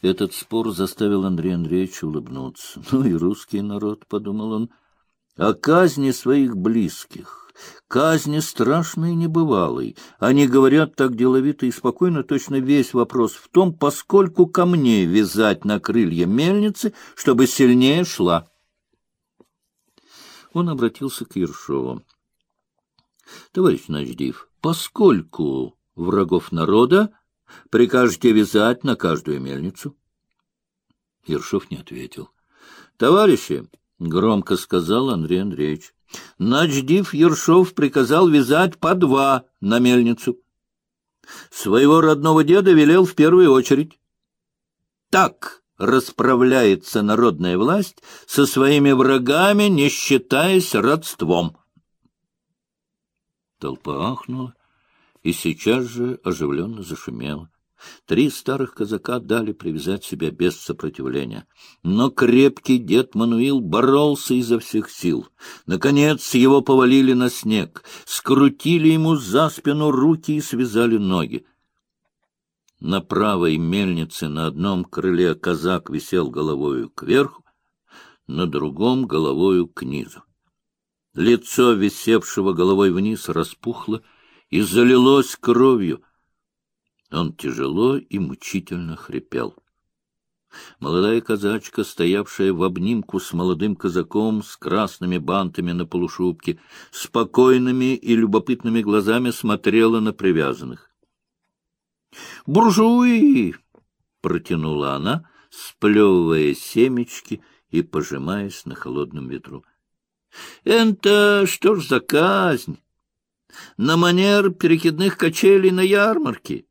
Этот спор заставил Андрея Андреевича улыбнуться. Ну и русский народ, — подумал он, — о казни своих близких. Казни страшной и небывалой. Они говорят так деловито и спокойно, точно весь вопрос в том, поскольку ко мне вязать на крылья мельницы, чтобы сильнее шла. Он обратился к Ершову. — Товарищ Наждив, поскольку врагов народа Прикажете вязать на каждую мельницу? Ершов не ответил. — Товарищи, — громко сказал Андрей Андреевич, — начдив Ершов приказал вязать по два на мельницу. Своего родного деда велел в первую очередь. Так расправляется народная власть со своими врагами, не считаясь родством. Толпа ахнула и сейчас же оживленно зашумело. Три старых казака дали привязать себя без сопротивления. Но крепкий дед Мануил боролся изо всех сил. Наконец его повалили на снег, скрутили ему за спину руки и связали ноги. На правой мельнице на одном крыле казак висел головою кверху, на другом — головою к низу. Лицо висевшего головой вниз распухло, и залилось кровью. Он тяжело и мучительно хрипел. Молодая казачка, стоявшая в обнимку с молодым казаком с красными бантами на полушубке, спокойными и любопытными глазами смотрела на привязанных. «Буржуи!» — протянула она, сплевывая семечки и пожимаясь на холодном ветру. «Это что ж за казнь? На манер перекидных качелей на ярмарке.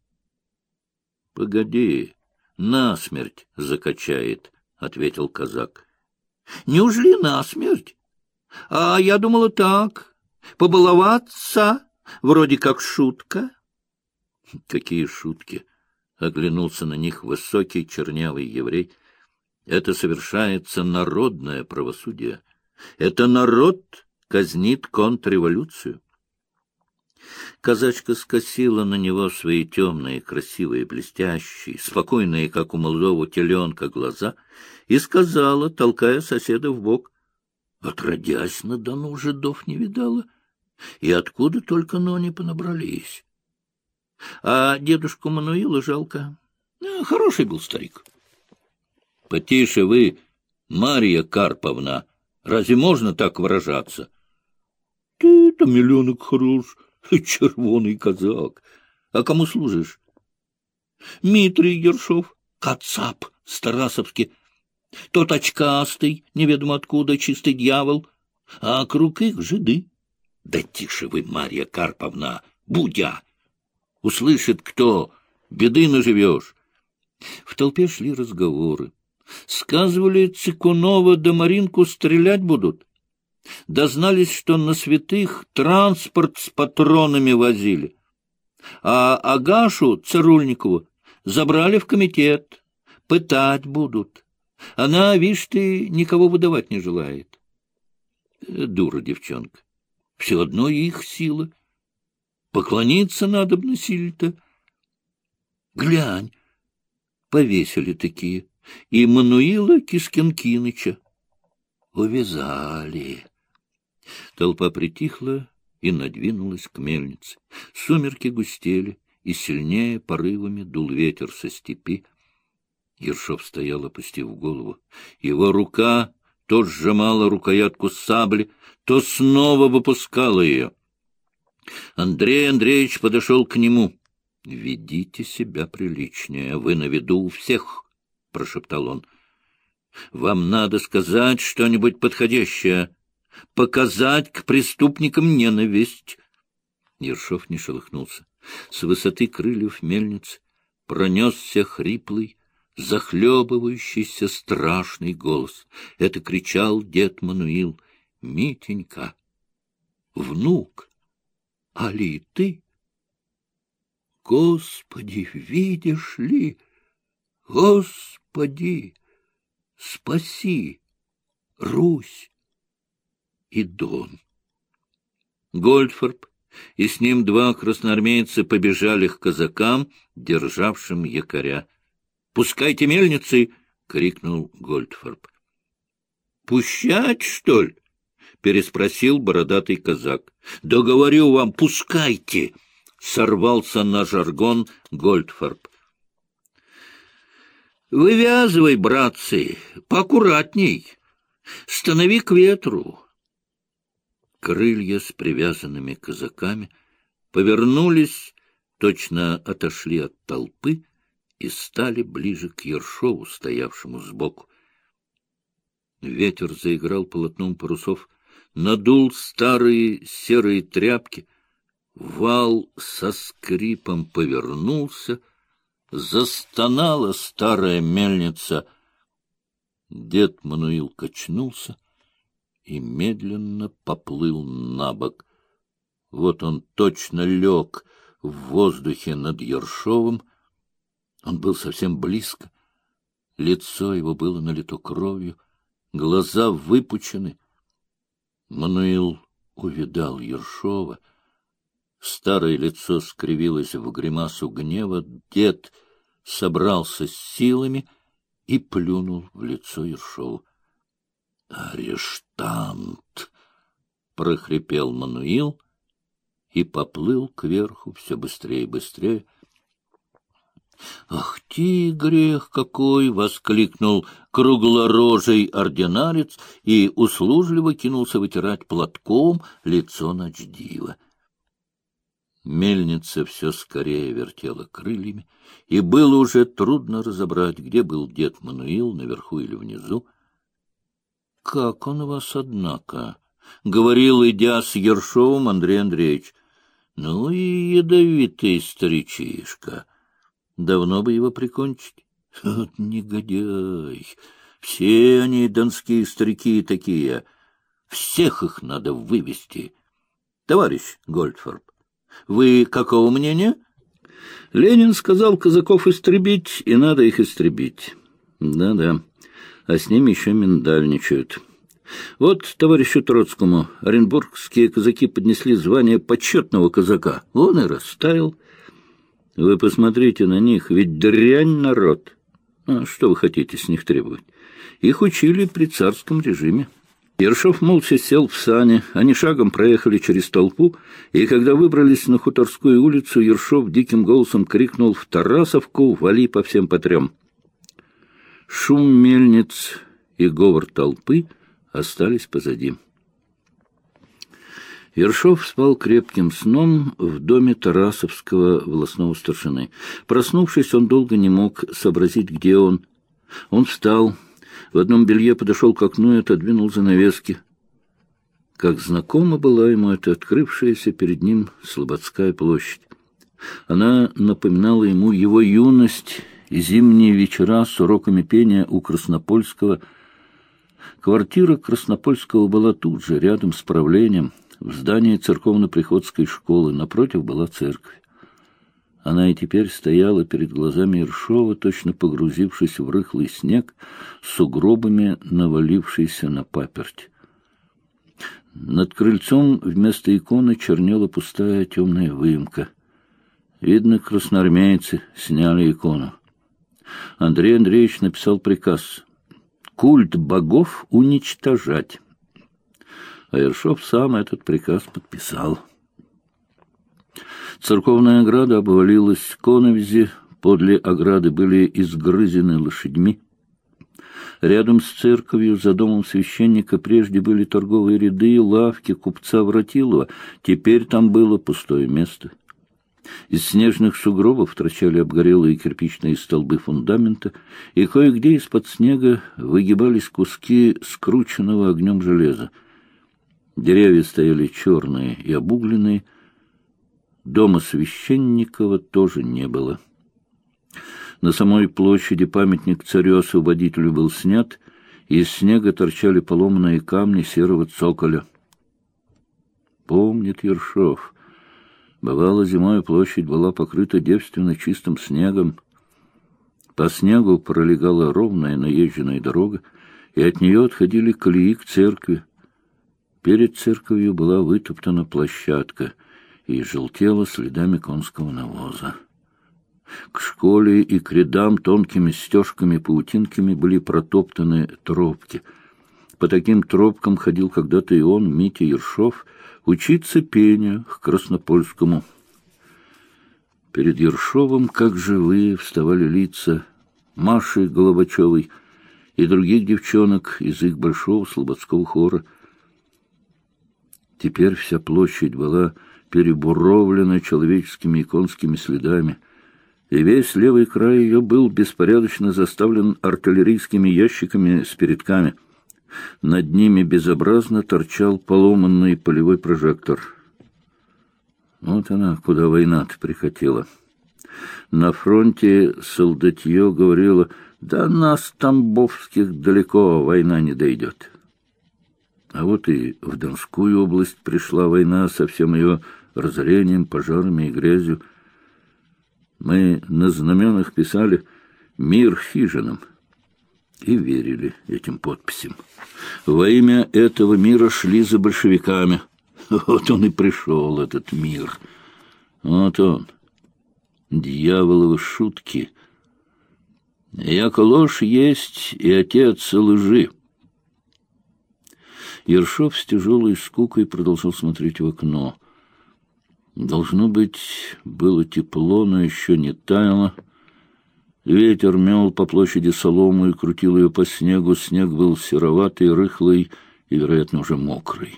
— Погоди, насмерть закачает, — ответил казак. — Неужели насмерть? А я думала так, побаловаться, вроде как шутка. — Какие шутки? — оглянулся на них высокий чернявый еврей. — Это совершается народное правосудие. Это народ казнит контрреволюцию. Казачка скосила на него свои темные, красивые, блестящие, спокойные, как у молодого теленка, глаза и сказала, толкая соседа в бок, «Отродясь на Дону жидов не видала, и откуда только нони понабрались. А дедушку Мануила жалко. А, хороший был старик». «Потише вы, Марья Карповна, разве можно так выражаться?» «Ты-то, миллионок хорош». Червоный казак. А кому служишь? Митрий Ершов, Кацап Старасовский. Тот очкастый, неведомо откуда, чистый дьявол. А круг их жиды. Да тише вы, Марья Карповна, будя! Услышит кто, беды наживешь. В толпе шли разговоры. Сказывали, Цикунова да Маринку стрелять будут. Дознались, что на святых транспорт с патронами возили. А Агашу Цирульникову забрали в комитет. Пытать будут. Она, видишь ты, никого выдавать не желает. Дура девчонка. Все одно их сила. Поклониться надо б насилие-то. Глянь, повесили такие. И Мануила Кискинкиныча. Увязали. Толпа притихла и надвинулась к мельнице. Сумерки густели, и сильнее порывами дул ветер со степи. Ершов стоял, опустив голову. Его рука то сжимала рукоятку сабли, то снова выпускала ее. Андрей Андреевич подошел к нему. — Ведите себя приличнее, вы на виду у всех, — прошептал он. — Вам надо сказать что-нибудь подходящее показать к преступникам ненависть. Ершов не шелохнулся. С высоты крыльев мельниц пронесся хриплый, захлебывающийся страшный голос. Это кричал дед Мануил. «Митенька! Внук! Али ты? Господи, видишь ли? Господи, спаси! Русь! И Дон. Гольдфорб и с ним два красноармейца побежали к казакам, державшим якоря. Пускайте мельницы! — крикнул Гольдфорб. — Пущать, что ли? — переспросил бородатый казак. — Да говорю вам, пускайте! — сорвался на жаргон Гольдфорб. — Вывязывай, братцы, поаккуратней. Станови к ветру. Крылья с привязанными казаками повернулись, точно отошли от толпы и стали ближе к Ершову, стоявшему сбоку. Ветер заиграл полотном парусов, надул старые серые тряпки, вал со скрипом повернулся, застонала старая мельница. Дед Мануил качнулся и медленно поплыл на бок. Вот он точно лег в воздухе над Ершовым. Он был совсем близко. Лицо его было налито кровью, глаза выпучены. Мануил увидал Ершова. Старое лицо скривилось в гримасу гнева. Дед собрался с силами и плюнул в лицо Ершову. — Арештант! — прохрипел Мануил и поплыл кверху все быстрее и быстрее. — Ах ты, грех какой! — воскликнул круглорожий ординарец и услужливо кинулся вытирать платком лицо Ночдива. Мельница все скорее вертела крыльями, и было уже трудно разобрать, где был дед Мануил, наверху или внизу. — Как он вас, однако? — говорил, идя с Ершовым Андрей Андреевич. — Ну и ядовитый старичишка. Давно бы его прикончить. Вот негодяй! Все они, донские старики, такие. Всех их надо вывести. Товарищ Гольдфорб, вы какого мнения? Ленин сказал казаков истребить, и надо их истребить. Да-да, а с ними еще миндальничают. Вот товарищу Троцкому оренбургские казаки поднесли звание почетного казака. Он и растаял. Вы посмотрите на них, ведь дрянь народ. А что вы хотите с них требовать? Их учили при царском режиме. Ершов молча сел в сане, они шагом проехали через толпу, и когда выбрались на Хуторскую улицу, Ершов диким голосом крикнул «В Тарасовку! Вали по всем по трем!» Шум мельниц и говор толпы остались позади. Ершов спал крепким сном в доме Тарасовского волосного старшины. Проснувшись, он долго не мог сообразить, где он. Он встал, в одном белье подошел к окну и отодвинул занавески. Как знакома была ему эта открывшаяся перед ним Слободская площадь. Она напоминала ему его юность зимние вечера с уроками пения у Краснопольского. Квартира Краснопольского была тут же, рядом с правлением, в здании церковно-приходской школы, напротив была церковь. Она и теперь стояла перед глазами Ершова, точно погрузившись в рыхлый снег, с угробами навалившейся на паперть. Над крыльцом вместо иконы чернела пустая темная выемка. Видно, красноармейцы сняли икону. Андрей Андреевич написал приказ «Культ богов уничтожать». А Ершов сам этот приказ подписал. Церковная ограда обвалилась, коновизи подле ограды были изгрызены лошадьми. Рядом с церковью, за домом священника, прежде были торговые ряды, лавки купца Вратилова. Теперь там было пустое место. Из снежных сугробов торчали обгорелые кирпичные столбы фундамента, и кое-где из-под снега выгибались куски скрученного огнем железа. Деревья стояли черные и обугленные, Дома Священникова тоже не было. На самой площади памятник царю-освободителю был снят, и из снега торчали поломанные камни серого цоколя. Помнит Ершов. Бывало, зимой площадь была покрыта девственно чистым снегом. По снегу пролегала ровная наезженная дорога, и от нее отходили колеи к церкви. Перед церковью была вытоптана площадка — и желтела следами конского навоза. К школе и к рядам тонкими стежками-паутинками были протоптаны тропки. По таким тропкам ходил когда-то и он, Митя Ершов, учиться пению к Краснопольскому. Перед Ершовым, как живые, вставали лица Маши Головачевой и других девчонок из их большого слободского хора. Теперь вся площадь была перебуровлена человеческими и конскими следами, и весь левый край ее был беспорядочно заставлен артиллерийскими ящиками с передками. Над ними безобразно торчал поломанный полевой прожектор. Вот она, куда война-то прихотела. На фронте солдатье говорило, да нас, тамбовских, далеко война не дойдет. А вот и в Донскую область пришла война со всем ее разорением, пожарами и грязью. Мы на знаменах писали «Мир хижинам» и верили этим подписям. Во имя этого мира шли за большевиками. Вот он и пришел, этот мир. Вот он. Дьяволовы шутки. Яко ложь есть и отец лжи. Ершов с тяжелой скукой продолжал смотреть в окно. Должно быть, было тепло, но еще не таяло. Ветер мел по площади солому и крутил ее по снегу. Снег был сероватый, рыхлый и, вероятно, уже мокрый.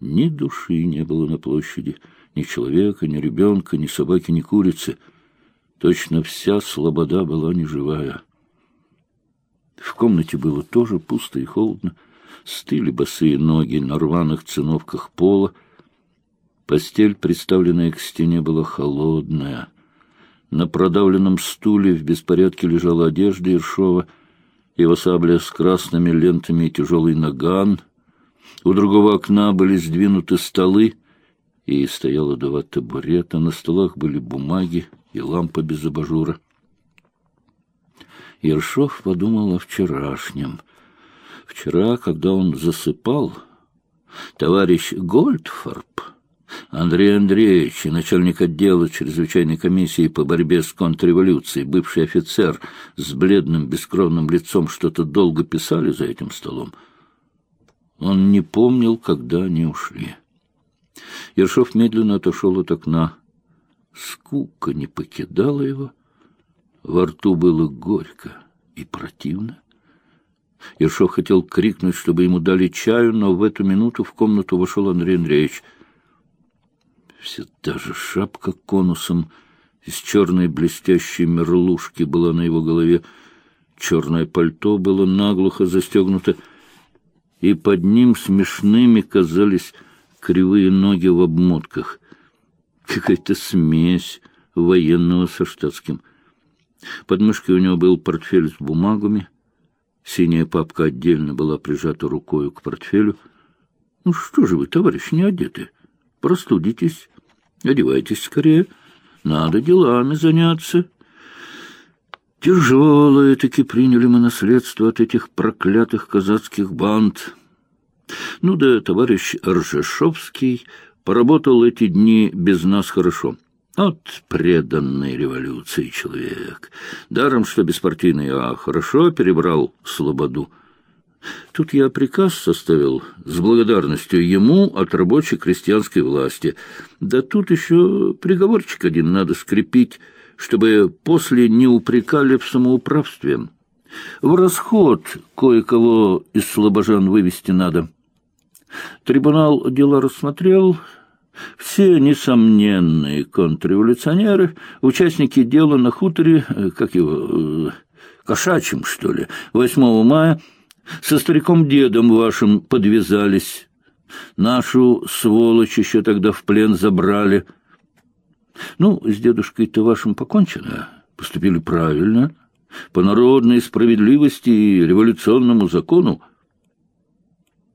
Ни души не было на площади, ни человека, ни ребенка, ни собаки, ни курицы. Точно вся слобода была неживая. В комнате было тоже пусто и холодно стыли босые ноги на рваных циновках пола. Постель, приставленная к стене, была холодная. На продавленном стуле в беспорядке лежала одежда Ершова, его сабля с красными лентами и тяжелый наган. У другого окна были сдвинуты столы, и стояло два табурета. На столах были бумаги и лампа без абажура. Ершов подумал о вчерашнем — Вчера, когда он засыпал, товарищ Гольдфорб, Андрей Андреевич начальник отдела чрезвычайной комиссии по борьбе с контрреволюцией, бывший офицер с бледным бескровным лицом, что-то долго писали за этим столом. Он не помнил, когда они ушли. Ершов медленно отошел от окна. Скука не покидала его. Во рту было горько и противно. Ершов хотел крикнуть, чтобы ему дали чаю, но в эту минуту в комнату вошел Андрей Андреевич. Все та же шапка конусом из черной блестящей мерлушки была на его голове. Черное пальто было наглухо застегнуто, и под ним смешными казались кривые ноги в обмотках. Какая-то смесь военного со штатским. Под мышкой у него был портфель с бумагами — Синяя папка отдельно была прижата рукою к портфелю. — Ну что же вы, товарищ, не одеты? Простудитесь. Одевайтесь скорее. Надо делами заняться. Тяжелое таки приняли мы наследство от этих проклятых казацких банд. Ну да, товарищ Ржешовский поработал эти дни без нас хорошо. От преданной революции человек. Даром, что беспартийный, а хорошо перебрал слободу. Тут я приказ составил с благодарностью ему от рабочей крестьянской власти. Да тут еще приговорчик один надо скрепить, чтобы после не упрекали в самоуправстве. В расход кое-кого из слобожан вывести надо. Трибунал дела рассмотрел, все несомненные контрреволюционеры, участники дела на хуторе, э, как его, э, кошачьим, что ли, 8 мая, со стариком-дедом вашим подвязались. Нашу сволочь еще тогда в плен забрали. Ну, с дедушкой-то вашим покончено, поступили правильно, по народной справедливости и революционному закону,